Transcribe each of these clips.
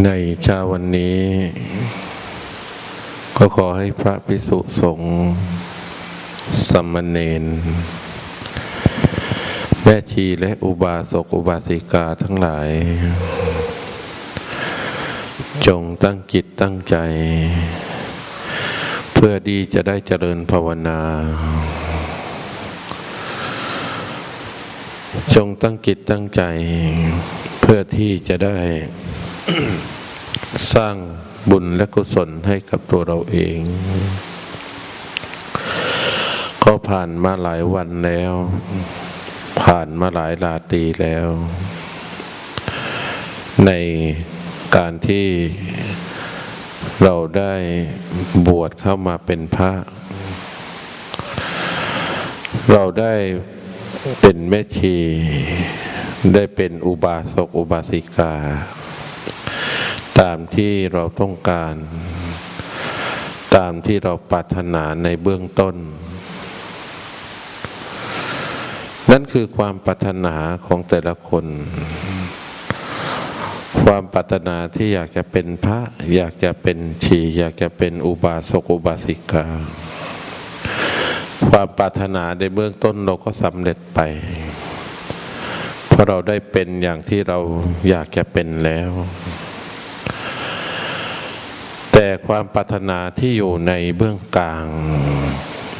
ในเช้าวันนี้ ก็ขอให้พระพิสุสงฆ์สมมเนนแม่ชีและอุบาสกอุบาสิกาทั้งหลาย จงตั้งจิตตั้งใจ เพื่อดีจะได้เจริญภาวนา จงตั้งจิตตั้งใจ เพื่อที่จะได้ สร้างบุญและกุศลให้กับตัวเราเอง ก็ผ่านมาหลายวันแล้ว ผ่านมาหลายราตรีแล้ว ในการที่เราได้บวชเข้ามาเป็นพระ เราได้เป็นแม่ชี ได้เป็นอุบาสกอุบาสิกา ตามที่เราต้องการ ตามที่เราปรารถนาในเบื้องต้น นั่นคือความปรารถนาของแต่ละคน ความปรารถนาที่อยากจะเป็นพระ อยากจะเป็นชี อยากจะเป็นอุบาสกอุบาสิกา ความปรารถนาในเบื้องต้นเราก็สำเร็จไปเพราะเราได้เป็นอย่างที่เราอยากจะเป็นแล้ว ความปรารถนาที่อยู่ในเบื้องกลาง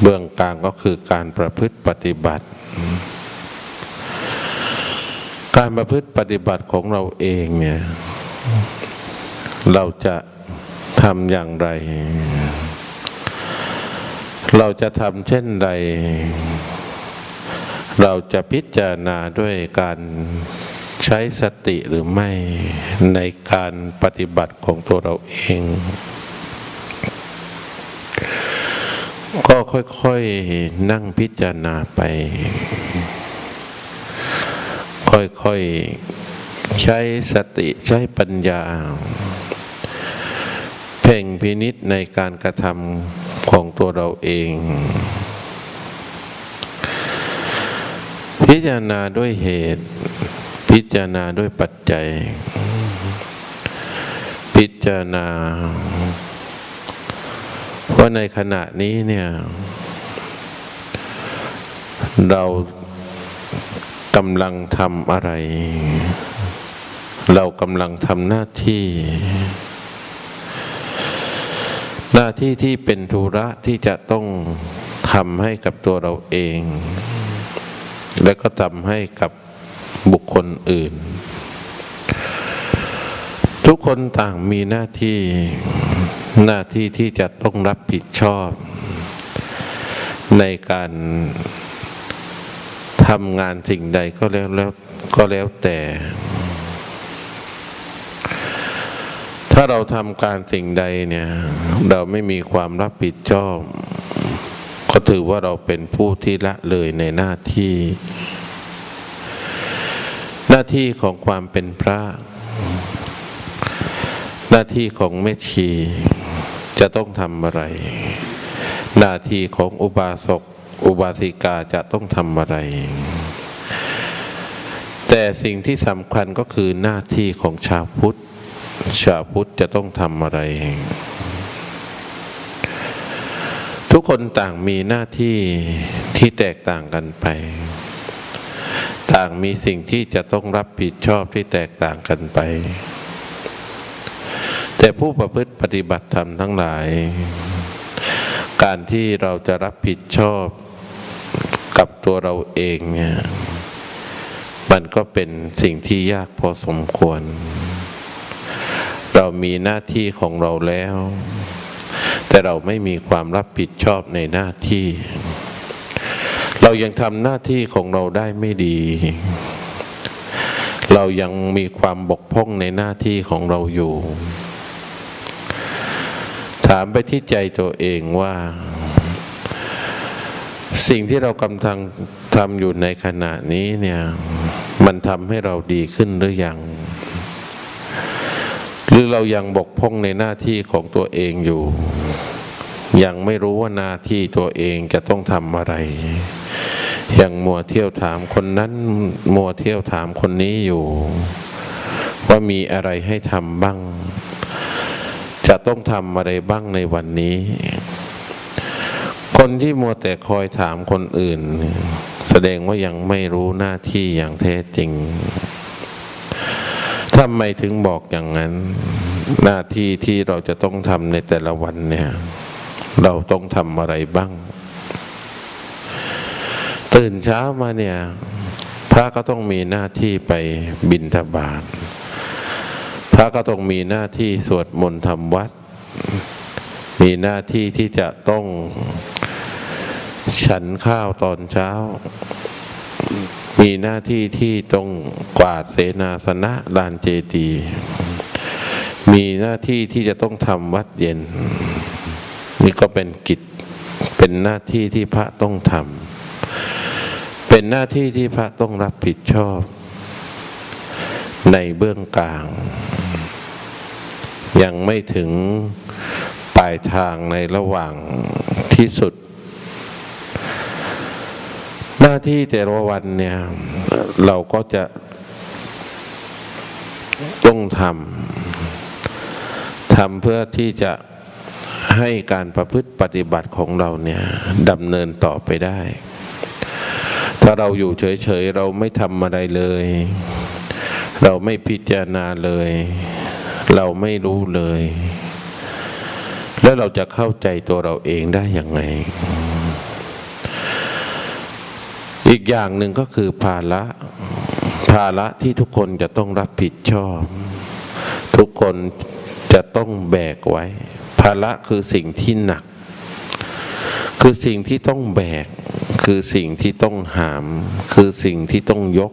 เบื้องกลางก็คือการประพฤติปฏิบัติ การประพฤติปฏิบัติของเราเองเนี่ย เราจะทำอย่างไร เราจะทำเช่นใด เราจะพิจารณาด้วยการใช้สติหรือไม่ในการปฏิบัติของตัวเราเอง ก็ค่อยๆนั่งพิจารณาไป ค่อยๆใช้สติใช้ปัญญา เพ่งพินิษในการกระทำของตัวเราเอง พิจารณาด้วยเหตุ พิจารณาด้วยปัจจัย พิจารณา ว่าในขณะนี้เนี่ย เรากำลังทำอะไร เรากำลังทำหน้าที่ หน้าที่ที่เป็นธุระที่จะต้องทำให้กับตัวเราเอง และก็ทำให้กับบุคคลอื่น ทุกคนต่างมีหน้าที่ หน้าที่ที่จะต้องรับผิดชอบ ในการทำงานสิ่งใดก็แล้วแล้วก็แล้วแต่ ถ้าเราทำการสิ่งใดเนี่ย เราไม่มีความรับผิดชอบ ก็ถือว่าเราเป็นผู้ที่ละเลยในหน้าที่ หน้าที่ของความเป็นพระ หน้าที่ของแม่ชี จะต้องทำอะไร หน้าที่ของอุบาสกอุบาสิกาจะต้องทำอะไร แต่สิ่งที่สำคัญก็คือหน้าที่ของชาวพุทธ ชาวพุทธจะต้องทำอะไร ทุกคนต่างมีหน้าที่ที่แตกต่างกันไป ต่างมีสิ่งที่จะต้องรับผิดชอบที่แตกต่างกันไป แต่ผู้ประพฤติปฏิบัติธรรมทั้งหลาย การที่เราจะรับผิดชอบกับตัวเราเองเนี่ยมันก็เป็นสิ่งที่ยากพอสมควร เรามีหน้าที่ของเราแล้ว แต่เราไม่มีความรับผิดชอบในหน้าที่ เรายังทำหน้าที่ของเราได้ไม่ดี เรายังมีความบกพร่องในหน้าที่ของเราอยู่ ถามไปที่ใจตัวเองว่า สิ่งที่เรากำลังทำอยู่ในขณะนี้เนี่ย มันทำให้เราดีขึ้นหรือยัง หรือเรายังบกพร่องในหน้าที่ของตัวเองอยู่ ยังไม่รู้ว่าหน้าที่ตัวเองจะต้องทำอะไร ยังมัวเที่ยวถามคนนั้นมัวเที่ยวถามคนนี้อยู่ ว่ามีอะไรให้ทำบ้าง จะต้องทำอะไรบ้างในวันนี้ คนที่มัวแต่คอยถามคนอื่น แสดงว่ายังไม่รู้หน้าที่อย่างแท้จริงทำไมถึงบอกอย่างนั้น หน้าที่ที่เราจะต้องทำในแต่ละวันเนี่ย เราต้องทำอะไรบ้าง ตื่นเช้ามาเนี่ย พระก็ต้องมีหน้าที่ไปบิณฑบาต พระก็ต้องมีหน้าที่สวดมนต์ทำวัด มีหน้าที่ที่จะต้องฉันข้าวตอนเช้า มีหน้าที่ที่ต้องกวาดเสนาสนะลานเจดีย์มีหน้าที่ที่จะต้องทำวัดเย็น นี่ก็เป็นกิจเป็นหน้าที่ที่พระต้องทำเป็นหน้าที่ที่พระต้องรับผิดชอบ ในเบื้องกลาง ยังไม่ถึงปลายทางในระหว่างที่สุด หน้าที่แต่ละวันเนี่ย เราก็จะต้องทำทำเพื่อที่จะให้การประพฤติปฏิบัติของเราเนี่ยดำเนินต่อไปได้ ถ้าเราอยู่เฉยๆ เราไม่ทำอะไรเลย เราไม่พิจารณาเลย เราไม่รู้เลย แล้วเราจะเข้าใจตัวเราเองได้อยังไง อีกอย่างหนึ่งก็คือภาระภาระที่ทุกคนจะต้องรับผิดชอบ ทุกคนจะต้องแบกไว้ ภาระคือสิ่งที่หนัก คือสิ่งที่ต้องแบก คือสิ่งที่ต้องหาม คือสิ่งที่ต้องยก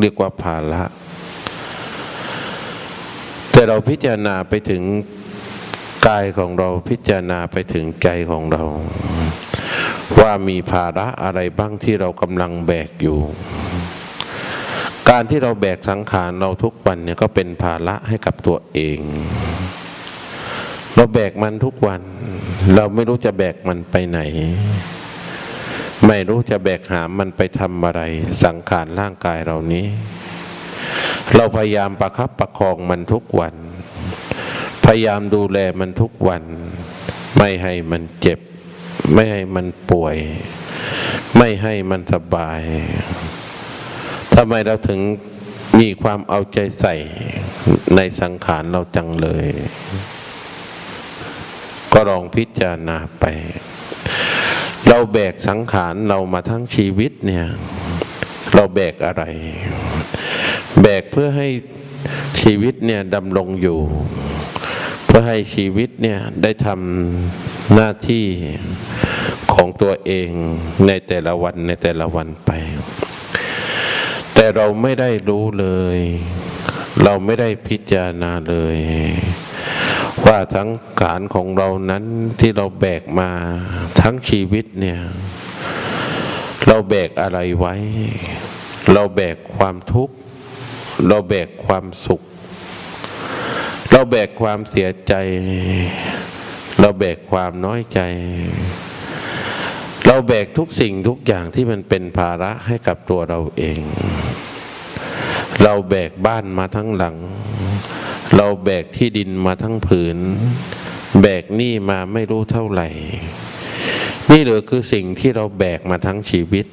เรียกว่าภาระ แต่เราพิจารณาไปถึงกายของเราพิจารณาไปถึงใจของเรา ว่ามีภาระอะไรบ้างที่เรากำลังแบกอยู่ การที่เราแบกสังขารเราทุกวันเนี่ยก็เป็นภาระให้กับตัวเอง เราแบกมันทุกวัน เราไม่รู้จะแบกมันไปไหน ไม่รู้จะแบกหามมันไปทำอะไร สังขารร่างกายเรานี้ เราพยายามประคับประคองมันทุกวัน พยายามดูแลมันทุกวัน ไม่ให้มันเจ็บ ไม่ให้มันป่วย ไม่ให้มันสบายทำไมเราถึงมีความเอาใจใส่ในสังขารเราจังเลย ก็ลองพิจารณาไป เราแบกสังขารเรามาทั้งชีวิตเนี่ย เราแบกอะไร แบกเพื่อให้ชีวิตเนี่ยดำรงอยู่ เพื่อให้ชีวิตเนี่ยได้ทำหน้าที่ของตัวเองในแต่ละวันในแต่ละวันไป แต่เราไม่ได้รู้เลย เราไม่ได้พิจารณาเลย ว่าทั้งการของเรานั้นที่เราแบกมาทั้งชีวิตเนี่ย เราแบกอะไรไว้ เราแบกความทุกข์ เราแบกความสุข เราแบกความเสียใจ เราแบกความน้อยใจ เราแบกทุกสิ่งทุกอย่างที่มันเป็นภาระให้กับตัวเราเอง เราแบกบ้านมาทั้งหลัง เราแบกที่ดินมาทั้งผืน แบกหนี้มาไม่รู้เท่าไหร่ นี่เหลือคือสิ่งที่เราแบกมาทั้งชีวิต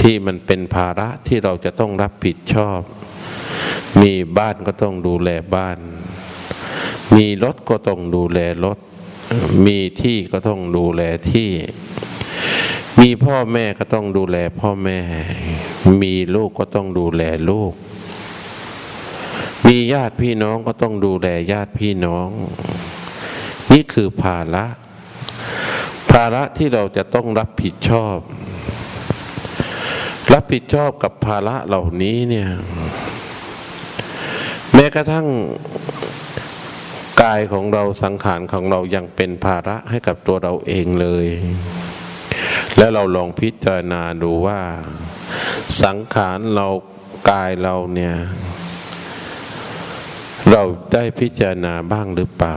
ที่มันเป็นภาระที่เราจะต้องรับผิดชอบ มีบ้านก็ต้องดูแลบ้าน มีรถก็ต้องดูแลรถ มีที่ก็ต้องดูแลที่ มีพ่อแม่ก็ต้องดูแลพ่อแม่ มีลูกก็ต้องดูแลลูก มีญาติพี่น้องก็ต้องดูแลญาติพี่น้อง นี่คือภาระ ภาระที่เราจะต้องรับผิดชอบ รับผิดชอบกับภาระเหล่านี้เนี่ย กระทั่งกายของเราสังขารของเรายังเป็นภาระให้กับตัวเราเองเลย แล้วเราลองพิจารณาดูว่า สังขารเรากายเราเนี่ย เราได้พิจารณาบ้างหรือเปล่า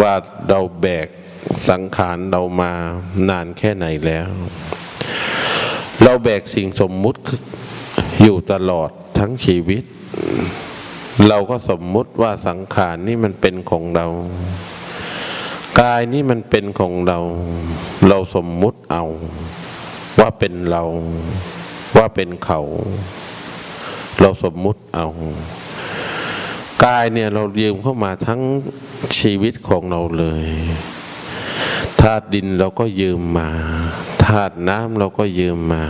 ว่าเราแบกสังขารเรามานานแค่ไหนแล้ว เราแบกสิ่งสมมุติอยู่ตลอดทั้งชีวิต เราก็สมมุติว่าสังขารนี่มันเป็นของเรา กายนี่มันเป็นของเรา เราสมมุติเอา ว่าเป็นเรา ว่าเป็นเขา เราสมมุติเอา กายเนี่ยเรายืมเข้ามาทั้งชีวิตของเราเลยธาตุดินเราก็ยืมมาธาตุน้ำเราก็ยืมมา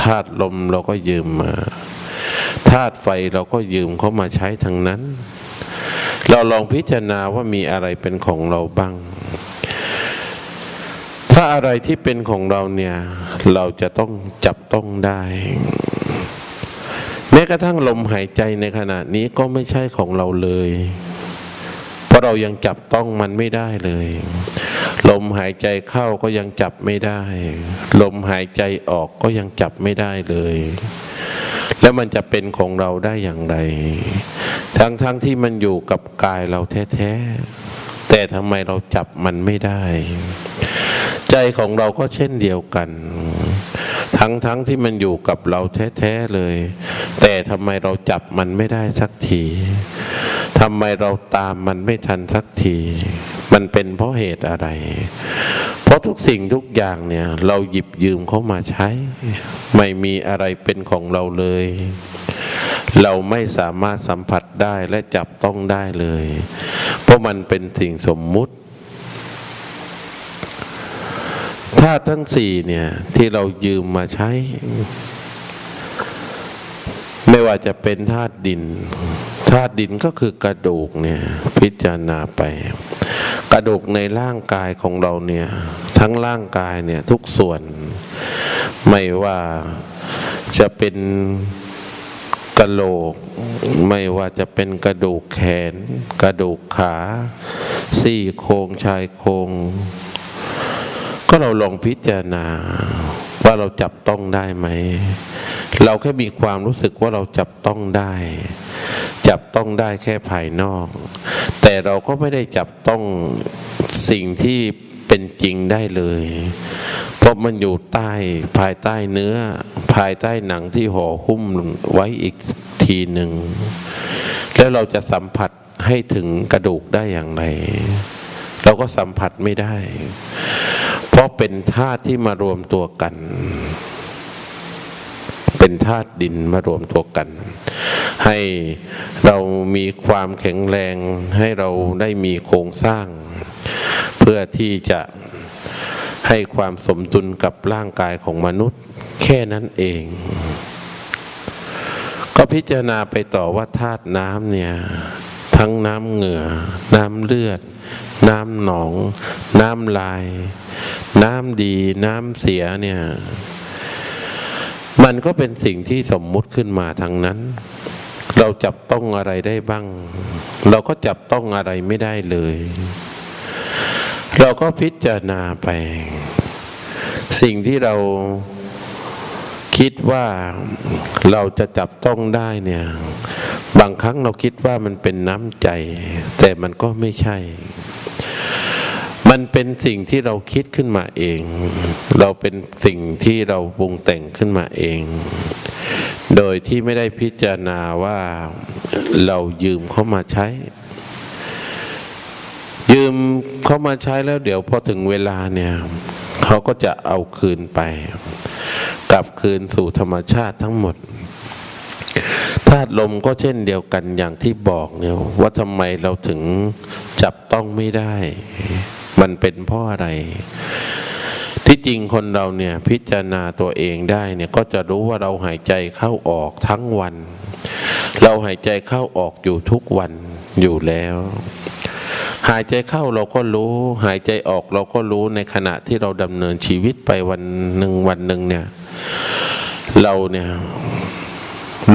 ธาตุลมเราก็ยืมมา ธาตุไฟเราก็ยืมเขามาใช้ทั้งนั้น เราลองพิจารณาว่ามีอะไรเป็นของเราบ้าง ถ้าอะไรที่เป็นของเราเนี่ย เราจะต้องจับต้องได้แม้กระทั่งลมหายใจในขณะนี้ก็ไม่ใช่ของเราเลย เพราะเรายังจับต้องมันไม่ได้เลย ลมหายใจเข้าก็ยังจับไม่ได้ ลมหายใจออกก็ยังจับไม่ได้เลย แล้วมันจะเป็นของเราได้อย่างไร ทั้งๆทที่มันอยู่กับกายเราแท้ๆ แต่ทำไมเราจับมันไม่ได้ ใจของเราก็เช่นเดียวกัน ทั้งๆทที่มันอยู่กับเราแท้ๆเลย แต่ทำไมเราจับมันไม่ได้สักทีทำไมเราตามมันไม่ทันสักที มันเป็นเพราะเหตุอะไร เพราะทุกสิ่งทุกอย่างเนี่ย เราหยิบยืมเขามาใช้ ไม่มีอะไรเป็นของเราเลย เราไม่สามารถสัมผัสได้และจับต้องได้เลย เพราะมันเป็นสิ่งสมมุติธาตุทั้งสี่เนี่ยที่เรายืมมาใช้ ไม่ว่าจะเป็นธาตุดินธาตุดินก็คือกระดูกเนี่ยพิจารณาไป กระดูกในร่างกายของเราเนี่ยทั้งร่างกายเนี่ยทุกส่วน ไม่ว่าจะเป็นกระโหลก ไม่ว่าจะเป็นกระดูกแขน กระดูกขา ซี่โครงชายโครงก็เราลองพิจารณาว่าเราจับต้องได้ไหม เราแค่มีความรู้สึกว่าเราจับต้องได้ จับต้องได้แค่ภายนอก แต่เราก็ไม่ได้จับต้องสิ่งที่เป็นจริงได้เลย เพราะมันอยู่ใต้ภายใต้เนื้อ ภายใต้หนังที่ห่อหุ้มไว้อีกทีหนึ่ง แล้วเราจะสัมผัสให้ถึงกระดูกได้อย่างไร เราก็สัมผัสไม่ได้ เพราะเป็นธาตุที่มารวมตัวกัน เป็นธาตุดินมารวมตัวกัน ให้เรามีความแข็งแรงให้เราได้มีโครงสร้าง เพื่อที่จะให้ความสมดุลกับร่างกายของมนุษย์ แค่นั้นเอง ก็พิจารณาไปต่อว่าธาตุน้ำเนี่ย ทั้งน้ำเหงื่อ น้ำเลือด น้ำหนอง น้ำลาย น้ำดีน้ำเสียเนี่ย มันก็เป็นสิ่งที่สมมุติขึ้นมาทั้งนั้น เราจับต้องอะไรได้บ้าง เราก็จับต้องอะไรไม่ได้เลย เราก็พิจารณาไป สิ่งที่เราคิดว่าเราจะจับต้องได้เนี่ย บางครั้งเราคิดว่ามันเป็นน้ำใจ แต่มันก็ไม่ใช่ มันเป็นสิ่งที่เราคิดขึ้นมาเอง เราเป็นสิ่งที่เราปรุงแต่งขึ้นมาเอง โดยที่ไม่ได้พิจารณาว่าเรายืมเขามาใช้ ยืมเขามาใช้แล้วเดี๋ยวพอถึงเวลาเนี่ยเขาก็จะเอาคืนไป กลับคืนสู่ธรรมชาติทั้งหมดธาตุลมก็เช่นเดียวกันอย่างที่บอกเนี่ยว่าทำไมเราถึงจับต้องไม่ได้ มันเป็นเพราะอะไร ที่จริงคนเราเนี่ยพิจารณาตัวเองได้เนี่ยก็จะรู้ว่าเราหายใจเข้าออกทั้งวัน เราหายใจเข้าออกอยู่ทุกวันอยู่แล้ว หายใจเข้าเราก็รู้ หายใจออกเราก็รู้ในขณะที่เราดำเนินชีวิตไปวันหนึ่งวันหนึ่งเนี่ย เราเนี่ย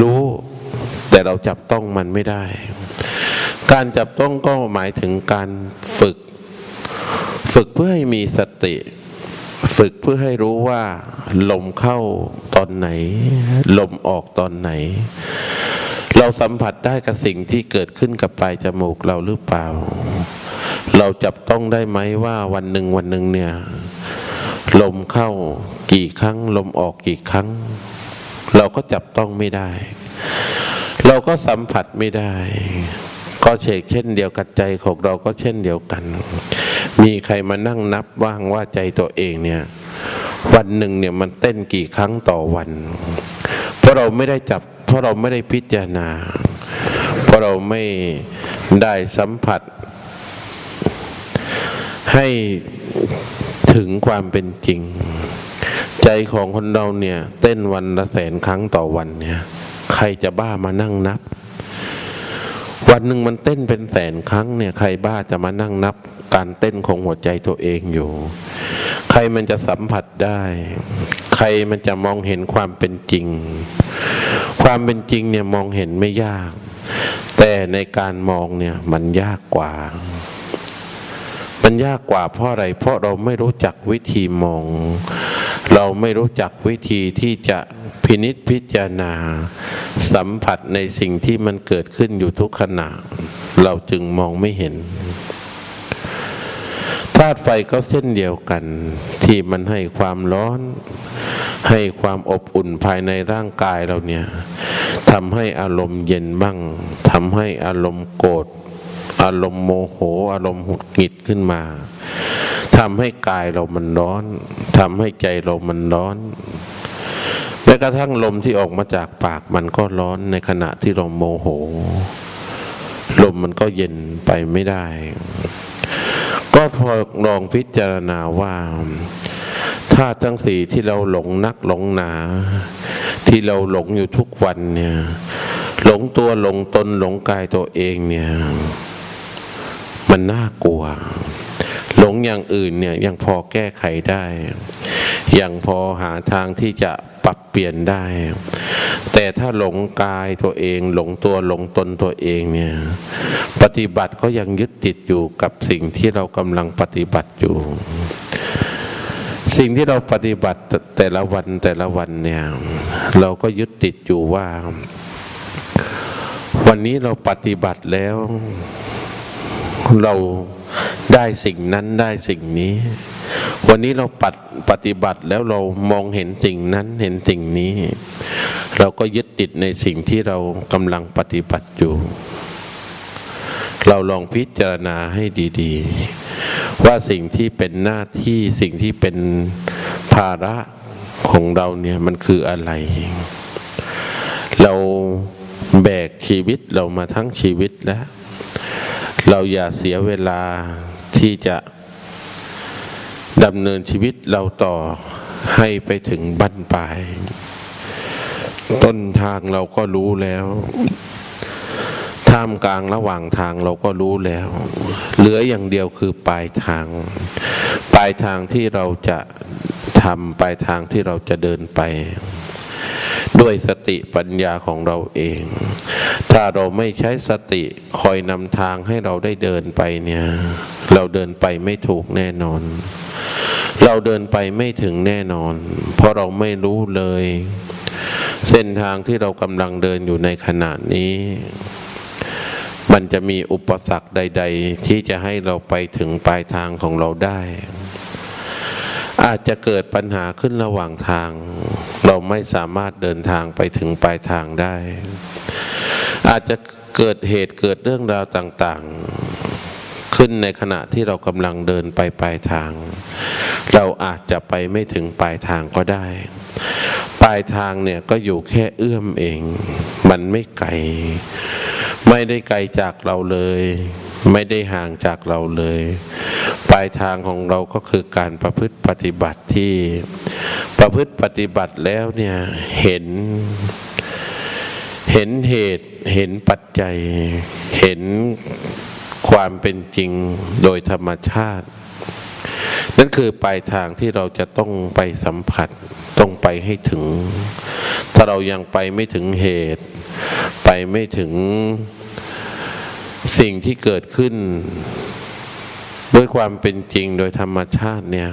รู้แต่เราจับต้องมันไม่ได้ การจับต้องก็หมายถึงการฝึก ฝึกเพื่อให้มีสติ ฝึกเพื่อให้รู้ว่า ลมเข้าตอนไหน ลมออกตอนไหน เราสัมผัสได้กับสิ่งที่เกิดขึ้นกับปลายจมูกเราหรือเปล่า เราจับต้องได้ไหมว่าวันหนึ่งวันหนึ่งเนี่ย ลมเข้ากี่ครั้ง ลมออกกี่ครั้ง เราก็จับต้องไม่ได้ เราก็สัมผัสไม่ได้ ก็เชกเช่นเดียวกับใจของเราก็เช่นเดียวกัน มีใครมานั่งนับว่างว่าใจตัวเองเนี่ย วันหนึ่งเนี่ยมันเต้นกี่ครั้งต่อวัน เพราะเราไม่ได้จับ เพราะเราไม่ได้พิจารณา เพราะเราไม่ได้สัมผัส ให้ถึงความเป็นจริง ใจของคนเราเนี่ย เต้นวันละแสนครั้งต่อวันเนี่ย ใครจะบ้ามานั่งนับ วันหนึ่งมันเต้นเป็นแสนครั้งเนี่ย ใครบ้าจะมานั่งนับการเต้นของหัวใจตัวเองอยู่ ใครมันจะสัมผัสได้ ใครมันจะมองเห็นความเป็นจริง ความเป็นจริงเนี่ยมองเห็นไม่ยาก แต่ในการมองเนี่ยมันยากกว่า มันยากกว่าเพราะอะไร เพราะเราไม่รู้จักวิธีมอง เราไม่รู้จักวิธีที่จะพินิษพิจารณา สัมผัสในสิ่งที่มันเกิดขึ้นอยู่ทุกขณะ เราจึงมองไม่เห็นธาตุไฟก็เช่นเดียวกัน ที่มันให้ความร้อน ให้ความอบอุ่นภายในร่างกายเราเนี่ยทำให้อารมณ์เย็นบ้างทำให้อารมณ์โกรธ อารมณ์โมโห อารมณ์หุดหงิดขึ้นมาทำให้กายเรามันร้อนทำให้ใจเรามันร้อนแม้กระทั่งลมที่ออกมาจากปากมันก็ร้อนในขณะที่เราโมโห ลมมันก็เย็นไปไม่ได้ ก็พอลองพิจารณาว่าธาตุทั้งสี่ที่เราหลงนักหลงหนา ที่เราหลงอยู่ทุกวันเนี่ย หลงตัวหลงตนหลงกายตัวเองเนี่ย มันน่ากลัว หลงอย่างอื่นเนี่ยยังพอแก้ไขได้ ยังพอหาทางที่จะปรับเปลี่ยนได้ แต่ถ้าหลงกายตัวเอง หลงตัวหลงตนตัวเองเนี่ยปฏิบัติก็ยังยึดติดอยู่กับสิ่งที่เรากำลังปฏิบัติอยู่ สิ่งที่เราปฏิบัติแต่ละวันแต่ละวันเนี่ยเราก็ยึดติดอยู่ว่า วันนี้เราปฏิบัติแล้ว เราได้สิ่งนั้นได้สิ่งนี้ วันนี้เราปปฏิบัติแล้วเรามองเห็นสิ่งนั้นเห็นสิ่งนี้ เราก็ยึดติดในสิ่งที่เรากำลังปฏิบัติอยู่ เราลองพิจารณาให้ดี ๆ ว่าสิ่งที่เป็นหน้าที่สิ่งที่เป็นภาระของเราเนี่ยมันคืออะไร เราแบกชีวิตเรามาทั้งชีวิตแล้ว เราอย่าเสียเวลาที่จะดำเนินชีวิตเราต่อให้ไปถึงบั้นปลาย ต้นทางเราก็รู้แล้วท่ามกลางระหว่างทางเราก็รู้แล้ว เหลืออย่างเดียวคือปลายทาง ปลายทางที่เราจะทำปลายทางที่เราจะเดินไป ด้วยสติปัญญาของเราเอง ถ้าเราไม่ใช้สติคอยนำทางให้เราได้เดินไปเนี่ย เราเดินไปไม่ถูกแน่นอน เราเดินไปไม่ถึงแน่นอน เพราะเราไม่รู้เลย เส้นทางที่เรากำลังเดินอยู่ในขณะนี้ มันจะมีอุปสรรคใด ๆ ที่จะให้เราไปถึงปลายทางของเราได้ อาจจะเกิดปัญหาขึ้นระหว่างทาง เราไม่สามารถเดินทางไปถึงปลายทางได้ อาจจะเกิดเหตุเกิดเรื่องราวต่างๆ ขึ้นในขณะที่เรากำลังเดินไปปลายทาง เราอาจจะไปไม่ถึงปลายทางก็ได้ ปลายทางเนี่ยก็อยู่แค่เอื้อมเอง มันไม่ไกล ไม่ได้ไกลจากเราเลย ไม่ได้ห่างจากเราเลย ลายทางของเราก็คือการประพฤติปฏิบัติที่ประพฤติปฏิบัติแล้วเนี่ยเห็น เห็นเหตุเห็นปัจจัย เห็นความเป็นจริงโดยธรรมชาติ นั่นคือปลายทางที่เราจะต้องไปสัมผัสต้องไปให้ถึง ถ้าเรายังไปไม่ถึงเหตุ ไปไม่ถึงสิ่งที่เกิดขึ้น ด้วยความเป็นจริงโดยธรรมชาติเนี่ย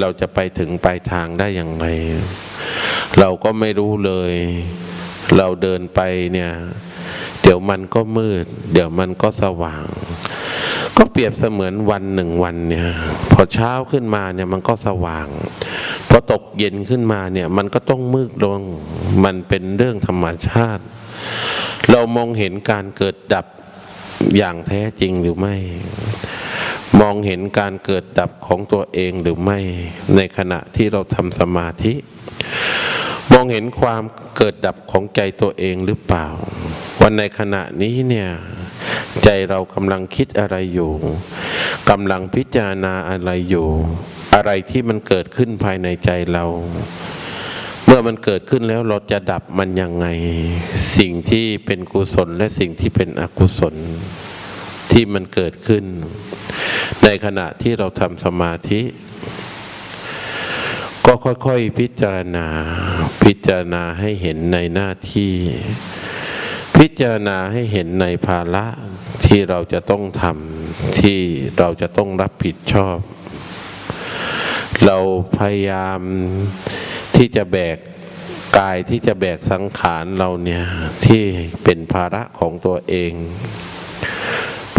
เราจะไปถึงปลายทางได้อย่างไร เราก็ไม่รู้เลย เราเดินไปเนี่ย เดี๋ยวมันก็มืด เดี๋ยวมันก็สว่าง ก็เปรียบเสมือนวันหนึ่งวันเนี่ย พอเช้าขึ้นมาเนี่ยมันก็สว่าง พอตกเย็นขึ้นมาเนี่ย มันก็ต้องมืดลง มันเป็นเรื่องธรรมชาติ เรามองเห็นการเกิดดับอย่างแท้จริงหรือไม่ มองเห็นการเกิดดับของตัวเองหรือไม่ในขณะที่เราทำสมาธิ มองเห็นความเกิดดับของใจตัวเองหรือเปล่า วันในขณะนี้เนี่ยใจเรากำลังคิดอะไรอยู่กำลังพิจารณาอะไรอยู่ อะไรที่มันเกิดขึ้นภายในใจเรา เมื่อมันเกิดขึ้นแล้วเราจะดับมันยังไง สิ่งที่เป็นกุศลและสิ่งที่เป็นอกุศลที่มันเกิดขึ้น ในขณะที่เราทำสมาธิ ก็ค่อยๆพิจารณา พิจารณาให้เห็นในหน้าที่ พิจารณาให้เห็นในภาระที่เราจะต้องทำที่เราจะต้องรับผิดชอบ เราพยายามที่จะแบกกายที่จะแบกสังขารเราเนี่ยที่เป็นภาระของตัวเอง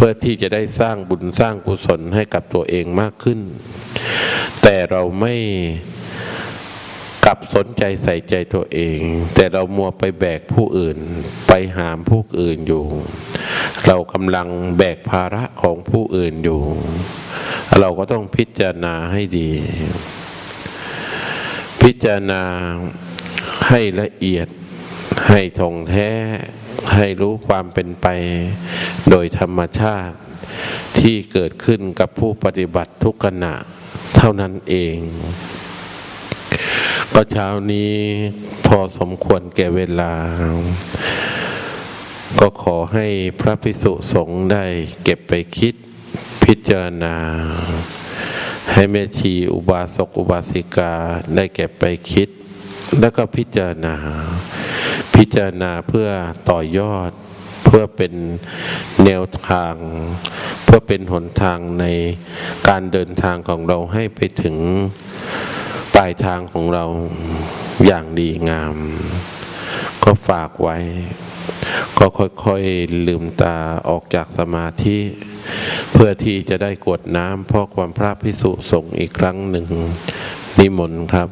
พื่อที่จะได้สร้างบุญสร้างกุศลให้กับตัวเองมากขึ้น แต่เราไม่กลับสนใจใส่ใจตัวเอง แต่เรามัวไปแบกผู้อื่น ไปหามผู้อื่นอยู่ เรากำลังแบกภาระของผู้อื่นอยู่ เราก็ต้องพิจารณาให้ดี พิจารณาให้ละเอียดให้ทงแท้ ให้รู้ความเป็นไปโดยธรรมชาติที่เกิดขึ้นกับผู้ปฏิบัติทุกขณะเท่านั้นเอง ก็เช้านี้พอสมควรแก่เวลา ก็ขอให้พระพิสุสงฆ์ได้เก็บไปคิดพิจารณา ให้แม่ชีอุบาสกอุบาสิกาได้เก็บไปคิด แล้วก็พิจารณา พิจารณาเพื่อต่อยอด เพื่อเป็นแนวทาง เพื่อเป็นหนทางในการเดินทางของเราให้ไปถึงปลายทางของเราอย่างดีงาม ก็ฝากไว้ ก็ค่อยๆลืมตาออกจากสมาธิ เพื่อที่จะได้กวดน้ำเพ่อความพระพิสุสงฆ์อีกครั้งหนึ่งนิมนต์ครับ